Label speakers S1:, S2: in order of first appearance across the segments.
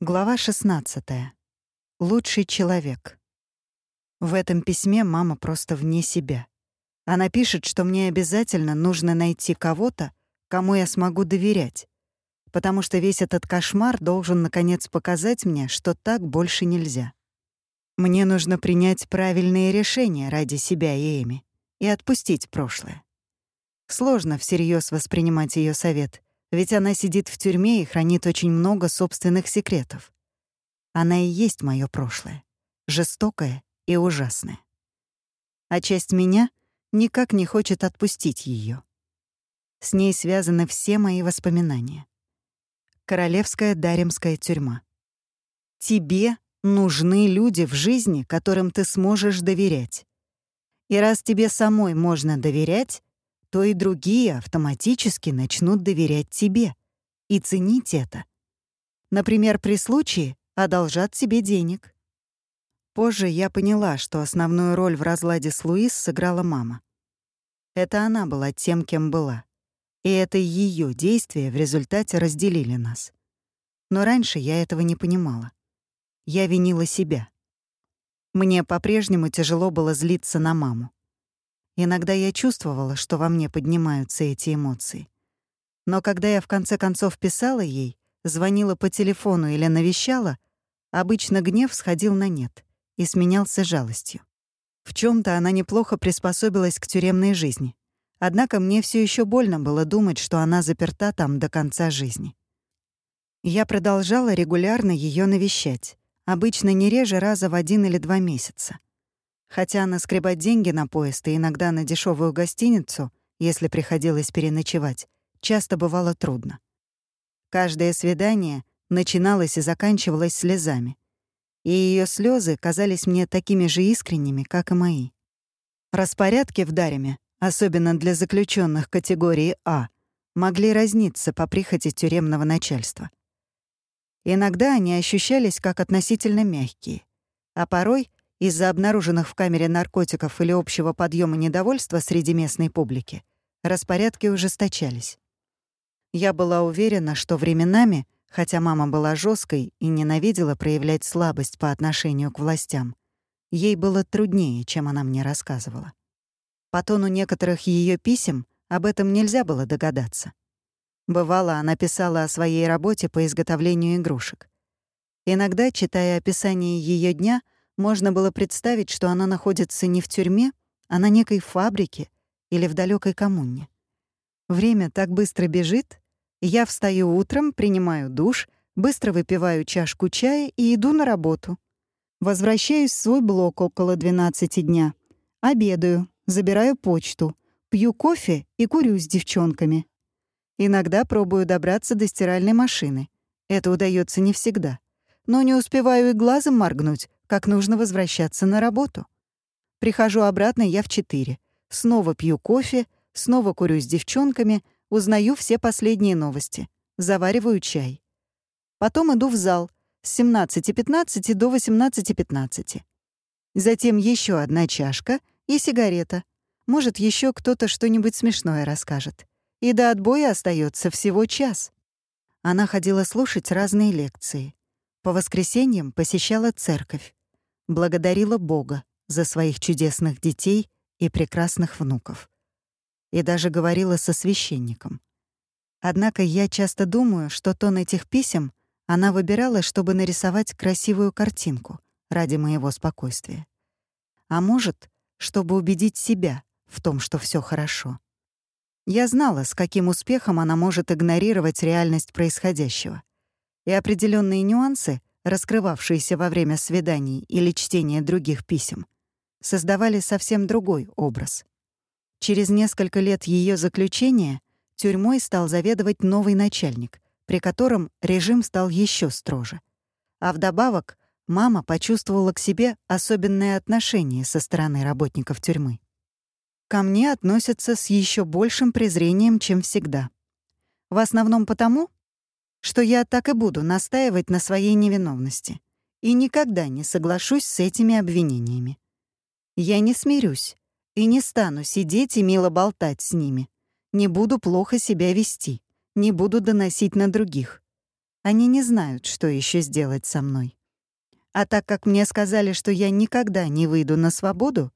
S1: Глава 16. Лучший человек. В этом письме мама просто вне себя. Она пишет, что мне обязательно нужно найти кого-то, кому я смогу доверять, потому что весь этот кошмар должен наконец показать мне, что так больше нельзя. Мне нужно принять правильные решения ради себя и Эми и отпустить прошлое. Сложно всерьез воспринимать ее совет, ведь она сидит в тюрьме и хранит очень много собственных секретов. Она и есть мое прошлое, жестокое и ужасное. А часть меня никак не хочет отпустить ее. С ней связаны все мои воспоминания. Королевская Даремская тюрьма. Тебе нужны люди в жизни, которым ты сможешь доверять. И раз тебе самой можно доверять, то и другие автоматически начнут доверять тебе и ценить это. Например, при случае одолжат тебе денег. Позже я поняла, что основную роль в разладе с Луис сыграла мама. Это она была тем, кем была. И это ее действия в результате разделили нас. Но раньше я этого не понимала. Я винила себя. Мне по-прежнему тяжело было злиться на маму. Иногда я чувствовала, что во мне поднимаются эти эмоции. Но когда я в конце концов писала ей, звонила по телефону или навещала, обычно гнев сходил на нет и сменялся жалостью. В чем то она неплохо приспособилась к тюремной жизни. Однако мне все еще больно было думать, что она заперта там до конца жизни. Я продолжала регулярно ее навещать, обычно не реже раза в один или два месяца. Хотя наскребать деньги на поезд и иногда на дешевую гостиницу, если приходилось переночевать, часто бывало трудно. Каждое свидание начиналось и заканчивалось слезами. И ее слезы казались мне такими же искренними, как и мои. Распорядки в Дареме, особенно для заключенных категории А, могли разниться по прихоти тюремного начальства. Иногда они ощущались как относительно мягкие, а порой из-за обнаруженных в камере наркотиков или общего подъема недовольства среди местной публики распорядки ужесточались. Я была уверена, что временами, хотя мама была жесткой и ненавидела проявлять слабость по отношению к властям, ей было труднее, чем она мне рассказывала. По тону некоторых ее писем об этом нельзя было догадаться. Бывало, она писала о своей работе по изготовлению игрушек. Иногда, читая описание ее дня, можно было представить, что она находится не в тюрьме, а на некой фабрике или в далекой коммуне. Время так быстро бежит. Я встаю утром, принимаю душ, быстро выпиваю чашку чая и иду на работу. Возвращаюсь в свой блок около 12 дня. Обедаю, забираю почту, пью кофе и курю с девчонками. Иногда пробую добраться до стиральной машины. Это удается не всегда. Но не успеваю и глазом моргнуть, как нужно возвращаться на работу. Прихожу обратно я в четыре. Снова пью кофе, снова курю с девчонками, узнаю все последние новости, завариваю чай. Потом иду в зал с 17.15 до 18.15. Затем еще одна чашка и сигарета. Может, еще кто-то что-нибудь смешное расскажет. И до отбоя остается всего час. Она ходила слушать разные лекции. По воскресеньям посещала церковь благодарила Бога за своих чудесных детей и прекрасных внуков. И даже говорила со священником. Однако я часто думаю, что тон этих писем она выбирала, чтобы нарисовать красивую картинку ради моего спокойствия. А может, чтобы убедить себя в том, что все хорошо. Я знала, с каким успехом она может игнорировать реальность происходящего. И определенные нюансы раскрывавшиеся во время свиданий или чтения других писем, создавали совсем другой образ. Через несколько лет ее заключения тюрьмой стал заведовать новый начальник, при котором режим стал еще строже. А вдобавок мама почувствовала к себе особенное отношение со стороны работников тюрьмы. Ко мне относятся с еще большим презрением, чем всегда. В основном потому, что я так и буду настаивать на своей невиновности и никогда не соглашусь с этими обвинениями. Я не смирюсь и не стану сидеть и мило болтать с ними, не буду плохо себя вести, не буду доносить на других. Они не знают, что еще сделать со мной. А так как мне сказали, что я никогда не выйду на свободу,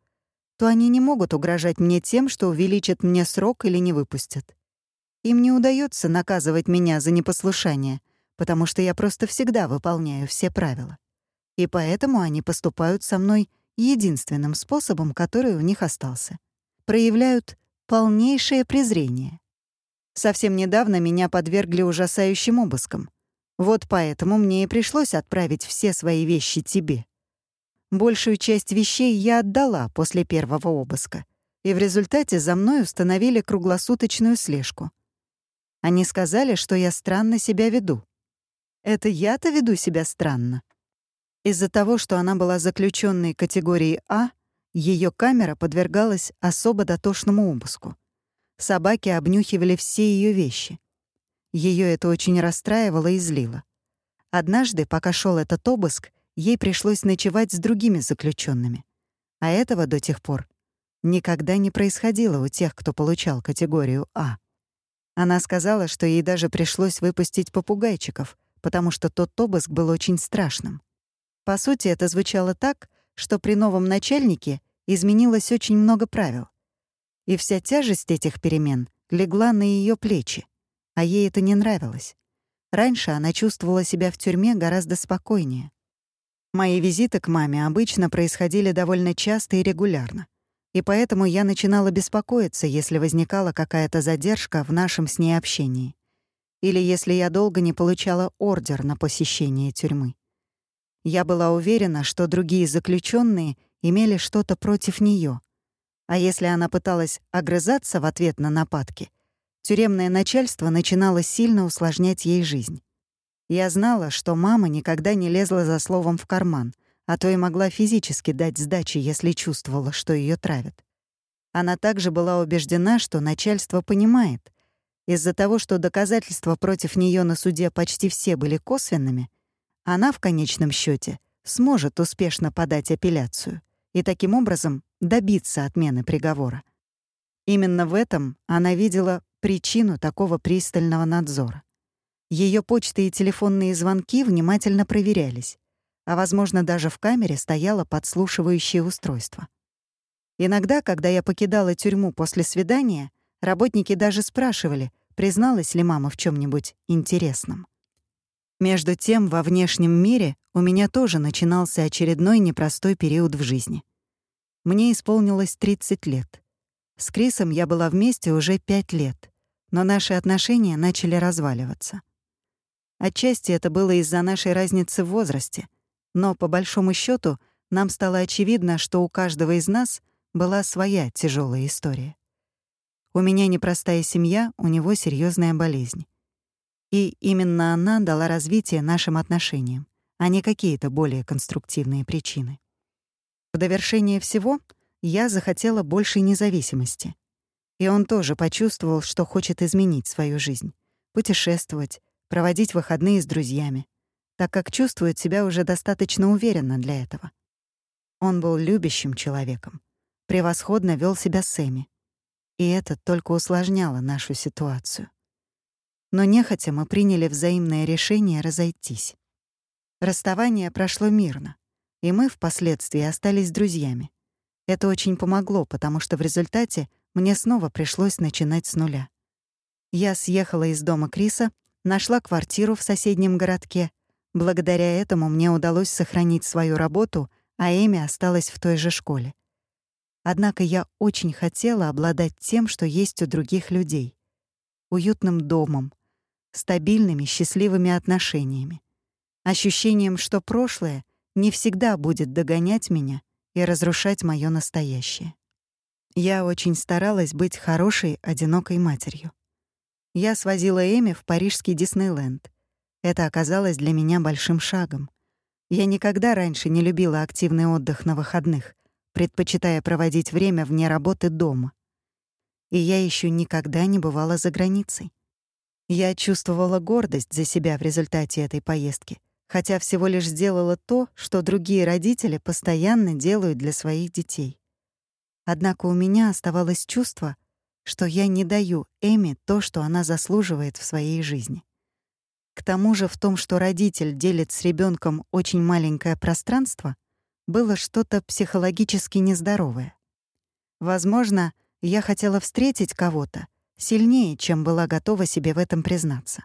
S1: то они не могут угрожать мне тем, что увеличат мне срок или не выпустят. Им не удается наказывать меня за непослушание, потому что я просто всегда выполняю все правила. И поэтому они поступают со мной единственным способом, который у них остался. Проявляют полнейшее презрение. Совсем недавно меня подвергли ужасающим обыскам. Вот поэтому мне и пришлось отправить все свои вещи тебе. Большую часть вещей я отдала после первого обыска, и в результате за мной установили круглосуточную слежку. Они сказали, что я странно себя веду. Это я-то веду себя странно. Из-за того, что она была заключенной категории А, ее камера подвергалась особо дотошному обыску. Собаки обнюхивали все ее вещи. Ее это очень расстраивало и злило. Однажды, пока шел этот обыск, ей пришлось ночевать с другими заключенными. А этого до тех пор никогда не происходило у тех, кто получал категорию А. Она сказала, что ей даже пришлось выпустить попугайчиков, потому что тот обыск был очень страшным. По сути, это звучало так, что при новом начальнике изменилось очень много правил. И вся тяжесть этих перемен легла на ее плечи а ей это не нравилось. Раньше она чувствовала себя в тюрьме гораздо спокойнее. Мои визиты к маме обычно происходили довольно часто и регулярно. И поэтому я начинала беспокоиться, если возникала какая-то задержка в нашем с ней общении. Или если я долго не получала ордер на посещение тюрьмы. Я была уверена, что другие заключенные имели что-то против нее, А если она пыталась огрызаться в ответ на нападки — Тюремное начальство начинало сильно усложнять ей жизнь. Я знала, что мама никогда не лезла за словом в карман, а то и могла физически дать сдачи, если чувствовала, что ее травят. Она также была убеждена, что начальство понимает. Из-за того, что доказательства против нее на суде почти все были косвенными, она в конечном счете сможет успешно подать апелляцию и таким образом добиться отмены приговора. Именно в этом она видела причину такого пристального надзора. Ее почты и телефонные звонки внимательно проверялись, а, возможно, даже в камере стояло подслушивающее устройство. Иногда, когда я покидала тюрьму после свидания, работники даже спрашивали, призналась ли мама в чем нибудь интересном. Между тем, во внешнем мире у меня тоже начинался очередной непростой период в жизни. Мне исполнилось 30 лет. С Крисом я была вместе уже пять лет, но наши отношения начали разваливаться. Отчасти это было из-за нашей разницы в возрасте, но, по большому счету нам стало очевидно, что у каждого из нас была своя тяжелая история. У меня непростая семья, у него серьезная болезнь. И именно она дала развитие нашим отношениям, а не какие-то более конструктивные причины. В довершение всего — я захотела большей независимости. И он тоже почувствовал, что хочет изменить свою жизнь, путешествовать, проводить выходные с друзьями, так как чувствует себя уже достаточно уверенно для этого. Он был любящим человеком, превосходно вел себя с Эми. И это только усложняло нашу ситуацию. Но нехотя мы приняли взаимное решение разойтись. Расставание прошло мирно, и мы впоследствии остались друзьями. Это очень помогло, потому что в результате мне снова пришлось начинать с нуля. Я съехала из дома Криса, нашла квартиру в соседнем городке. Благодаря этому мне удалось сохранить свою работу, а Эми осталась в той же школе. Однако я очень хотела обладать тем, что есть у других людей. Уютным домом, стабильными, счастливыми отношениями. Ощущением, что прошлое не всегда будет догонять меня и разрушать моё настоящее. Я очень старалась быть хорошей, одинокой матерью. Я свозила Эми в парижский Диснейленд. Это оказалось для меня большим шагом. Я никогда раньше не любила активный отдых на выходных, предпочитая проводить время вне работы дома. И я ещё никогда не бывала за границей. Я чувствовала гордость за себя в результате этой поездки — хотя всего лишь сделала то, что другие родители постоянно делают для своих детей. Однако у меня оставалось чувство, что я не даю Эми то, что она заслуживает в своей жизни. К тому же в том, что родитель делит с ребенком очень маленькое пространство, было что-то психологически нездоровое. Возможно, я хотела встретить кого-то сильнее, чем была готова себе в этом признаться.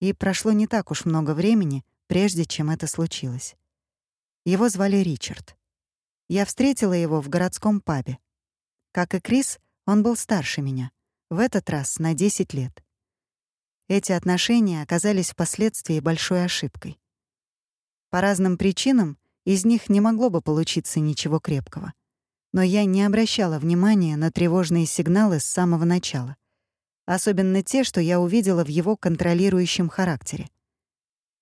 S1: И прошло не так уж много времени, прежде чем это случилось. Его звали Ричард. Я встретила его в городском пабе. Как и Крис, он был старше меня, в этот раз на 10 лет. Эти отношения оказались впоследствии большой ошибкой. По разным причинам из них не могло бы получиться ничего крепкого. Но я не обращала внимания на тревожные сигналы с самого начала. Особенно те, что я увидела в его контролирующем характере.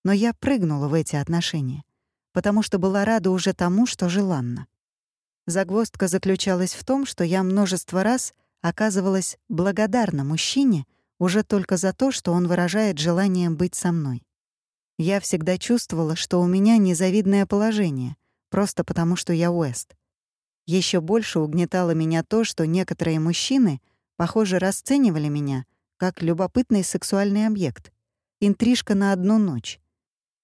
S1: Но я прыгнула в эти отношения, потому что была рада уже тому, что желанно. Загвоздка заключалась в том, что я множество раз оказывалась благодарна мужчине уже только за то, что он выражает желание быть со мной. Я всегда чувствовала, что у меня незавидное положение, просто потому что я Уэст. Еще больше угнетало меня то, что некоторые мужчины, похоже, расценивали меня как любопытный сексуальный объект, интрижка на одну ночь.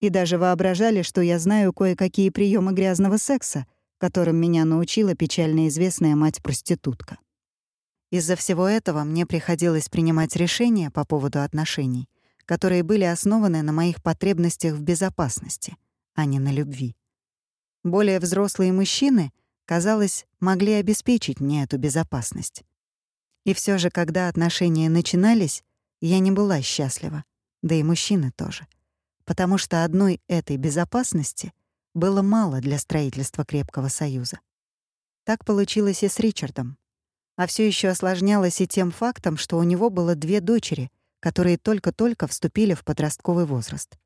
S1: И даже воображали, что я знаю кое-какие приемы грязного секса, которым меня научила печально известная мать-проститутка. Из-за всего этого мне приходилось принимать решения по поводу отношений, которые были основаны на моих потребностях в безопасности, а не на любви. Более взрослые мужчины, казалось, могли обеспечить мне эту безопасность. И все же, когда отношения начинались, я не была счастлива, да и мужчины тоже, потому что одной этой безопасности было мало для строительства крепкого союза. Так получилось и с Ричардом. А все еще осложнялось и тем фактом, что у него было две дочери — которые только-только вступили в подростковый возраст.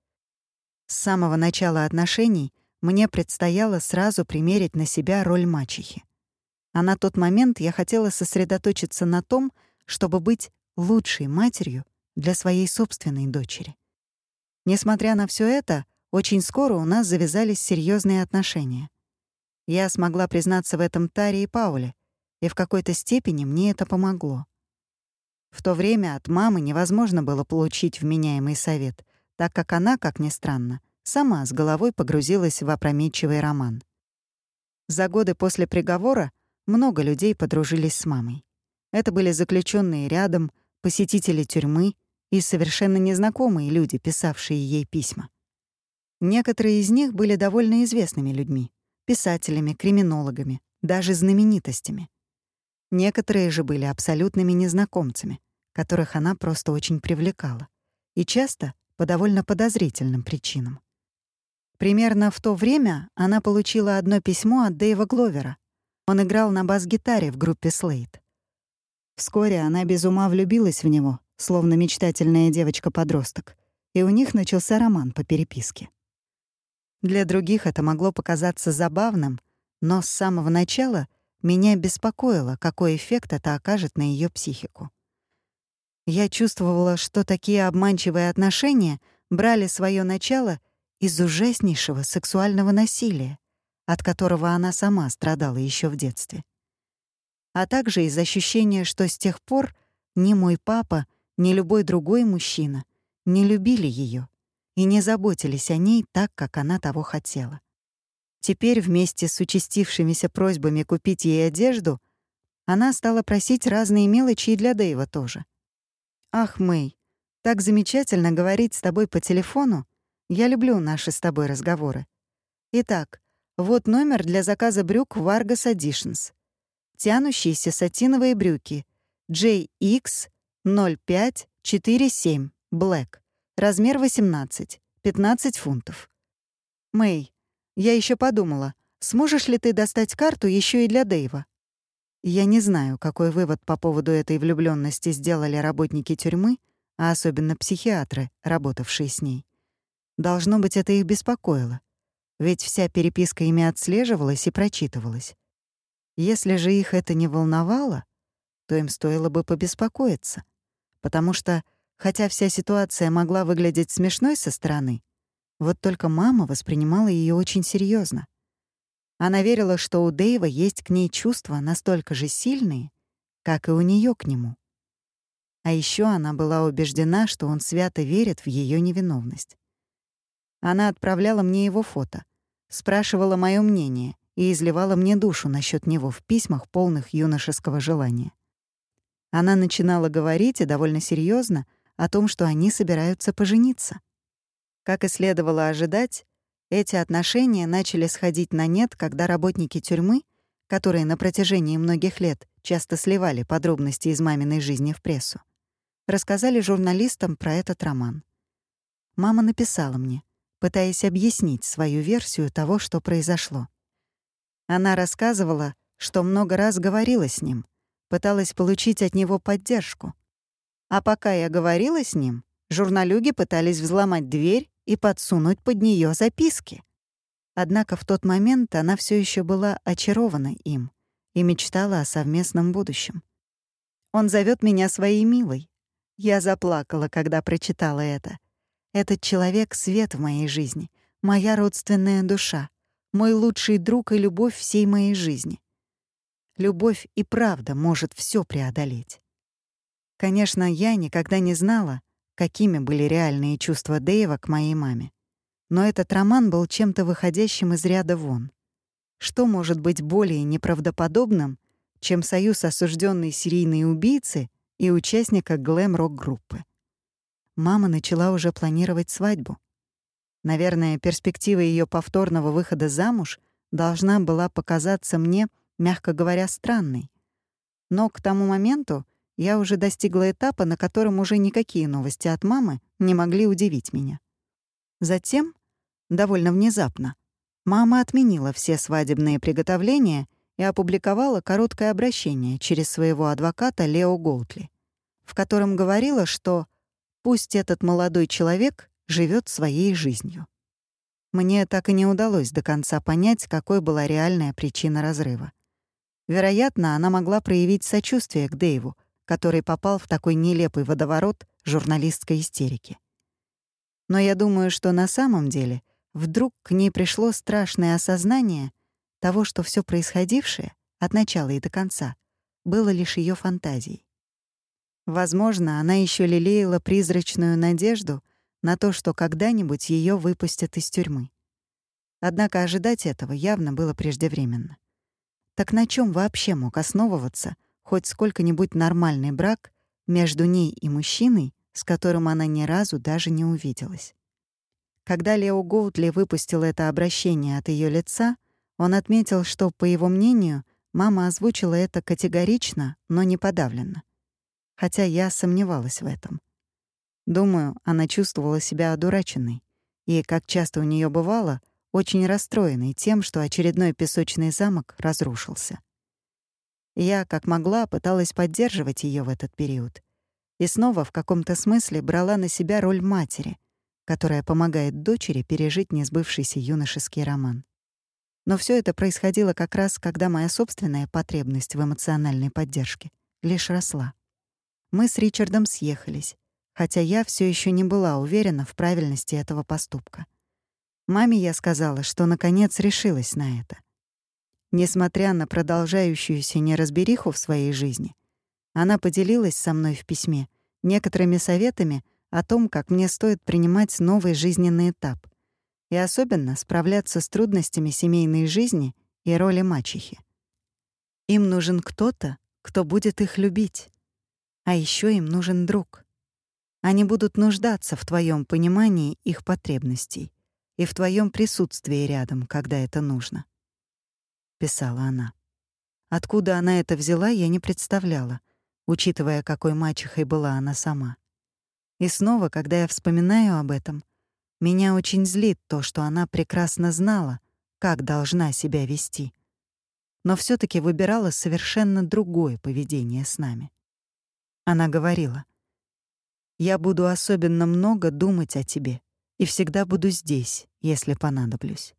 S1: С самого начала отношений мне предстояло сразу примерить на себя роль мачехи. А на тот момент я хотела сосредоточиться на том, чтобы быть лучшей матерью для своей собственной дочери. Несмотря на все это, очень скоро у нас завязались серьезные отношения. Я смогла признаться в этом Таре и Пауле, и в какой-то степени мне это помогло. В то время от мамы невозможно было получить вменяемый совет, так как она, как ни странно, сама с головой погрузилась в опрометчивый роман. За годы после приговора много людей подружились с мамой. Это были заключенные рядом, посетители тюрьмы и совершенно незнакомые люди, писавшие ей письма. Некоторые из них были довольно известными людьми — писателями, криминологами, даже знаменитостями — Некоторые же были абсолютными незнакомцами, которых она просто очень привлекала, и часто по довольно подозрительным причинам. Примерно в то время она получила одно письмо от Дэйва Гловера. Он играл на бас-гитаре в группе Слейт. Вскоре она без ума влюбилась в него, словно мечтательная девочка-подросток, и у них начался роман по переписке. Для других это могло показаться забавным, но с самого начала — меня беспокоило, какой эффект это окажет на ее психику. Я чувствовала, что такие обманчивые отношения брали свое начало из ужаснейшего сексуального насилия, от которого она сама страдала еще в детстве. А также из ощущения, что с тех пор ни мой папа, ни любой другой мужчина не любили ее и не заботились о ней так, как она того хотела. Теперь вместе с участившимися просьбами купить ей одежду, она стала просить разные мелочи и для Дэйва тоже. «Ах, Мэй, так замечательно говорить с тобой по телефону. Я люблю наши с тобой разговоры. Итак, вот номер для заказа брюк Vargas Editions. Тянущиеся сатиновые брюки. JX0547 Black. Размер 18. 15 фунтов. Мэй, я еще подумала, сможешь ли ты достать карту еще и для Дэйва? Я не знаю, какой вывод по поводу этой влюбленности сделали работники тюрьмы, а особенно психиатры, работавшие с ней. Должно быть, это их беспокоило. Ведь вся переписка ими отслеживалась и прочитывалась. Если же их это не волновало, то им стоило бы побеспокоиться. Потому что, хотя вся ситуация могла выглядеть смешной со стороны, вот только мама воспринимала ее очень серьезно. Она верила, что у Дэйва есть к ней чувства настолько же сильные, как и у нее к нему. А еще она была убеждена, что он свято верит в ее невиновность. Она отправляла мне его фото, спрашивала мое мнение и изливала мне душу насчет него в письмах, полных юношеского желания. Она начинала говорить, и довольно серьезно о том, что они собираются пожениться. Как и следовало ожидать, эти отношения начали сходить на нет, когда работники тюрьмы, которые на протяжении многих лет часто сливали подробности из маминой жизни в прессу, рассказали журналистам про этот роман. Мама написала мне, пытаясь объяснить свою версию того, что произошло. Она рассказывала, что много раз говорила с ним, пыталась получить от него поддержку. А пока я говорила с ним, журналюги пытались взломать дверь и подсунуть под нее записки. Однако в тот момент она все еще была очарована им и мечтала о совместном будущем. Он зовет меня своей милой. Я заплакала, когда прочитала это. Этот человек — свет в моей жизни, моя родственная душа, мой лучший друг и любовь всей моей жизни. Любовь и правда может все преодолеть. Конечно, я никогда не знала, какими были реальные чувства Дэйва к моей маме. Но этот роман был чем-то выходящим из ряда вон. Что может быть более неправдоподобным, чем союз осужденной серийной убийцы и участника глэм-рок-группы? Мама начала уже планировать свадьбу. Наверное, перспектива ее повторного выхода замуж должна была показаться мне, мягко говоря, странной. Но к тому моменту я уже достигла этапа, на котором уже никакие новости от мамы не могли удивить меня. Затем, довольно внезапно, мама отменила все свадебные приготовления и опубликовала короткое обращение через своего адвоката Лео Голтли, в котором говорила, что «пусть этот молодой человек живет своей жизнью». Мне так и не удалось до конца понять, какой была реальная причина разрыва. Вероятно, она могла проявить сочувствие к Дэйву — который попал в такой нелепый водоворот журналистской истерики. Но я думаю, что на самом деле вдруг к ней пришло страшное осознание того, что все происходившее от начала и до конца было лишь ее фантазией. Возможно, она еще лелеяла призрачную надежду на то, что когда-нибудь ее выпустят из тюрьмы. Однако ожидать этого явно было преждевременно. Так на чем вообще мог основываться — хоть сколько-нибудь нормальный брак между ней и мужчиной, с которым она ни разу даже не увиделась. Когда Лео Гоутли выпустил это обращение от ее лица, он отметил, что, по его мнению, мама озвучила это категорично, но не подавленно. Хотя я сомневалась в этом. Думаю, она чувствовала себя одураченной и, как часто у нее бывало, очень расстроенной тем, что очередной песочный замок разрушился. Я, как могла, пыталась поддерживать ее в этот период. И снова в каком-то смысле брала на себя роль матери, которая помогает дочери пережить несбывшийся юношеский роман. Но все это происходило как раз, когда моя собственная потребность в эмоциональной поддержке лишь росла. Мы с Ричардом съехались, хотя я все еще не была уверена в правильности этого поступка. Маме я сказала, что наконец решилась на это. Несмотря на продолжающуюся неразбериху в своей жизни, она поделилась со мной в письме некоторыми советами о том, как мне стоит принимать новый жизненный этап и особенно справляться с трудностями семейной жизни и роли мачехи. Им нужен кто-то, кто будет их любить. А еще им нужен друг. Они будут нуждаться в твоем понимании их потребностей и в твоем присутствии рядом, когда это нужно. — писала она. Откуда она это взяла, я не представляла, учитывая, какой мачехой была она сама. И снова, когда я вспоминаю об этом, меня очень злит то, что она прекрасно знала, как должна себя вести, но все таки выбирала совершенно другое поведение с нами. Она говорила, «Я буду особенно много думать о тебе и всегда буду здесь, если понадоблюсь».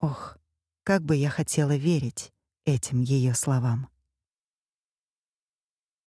S1: Ох, как бы я хотела верить этим ее словам.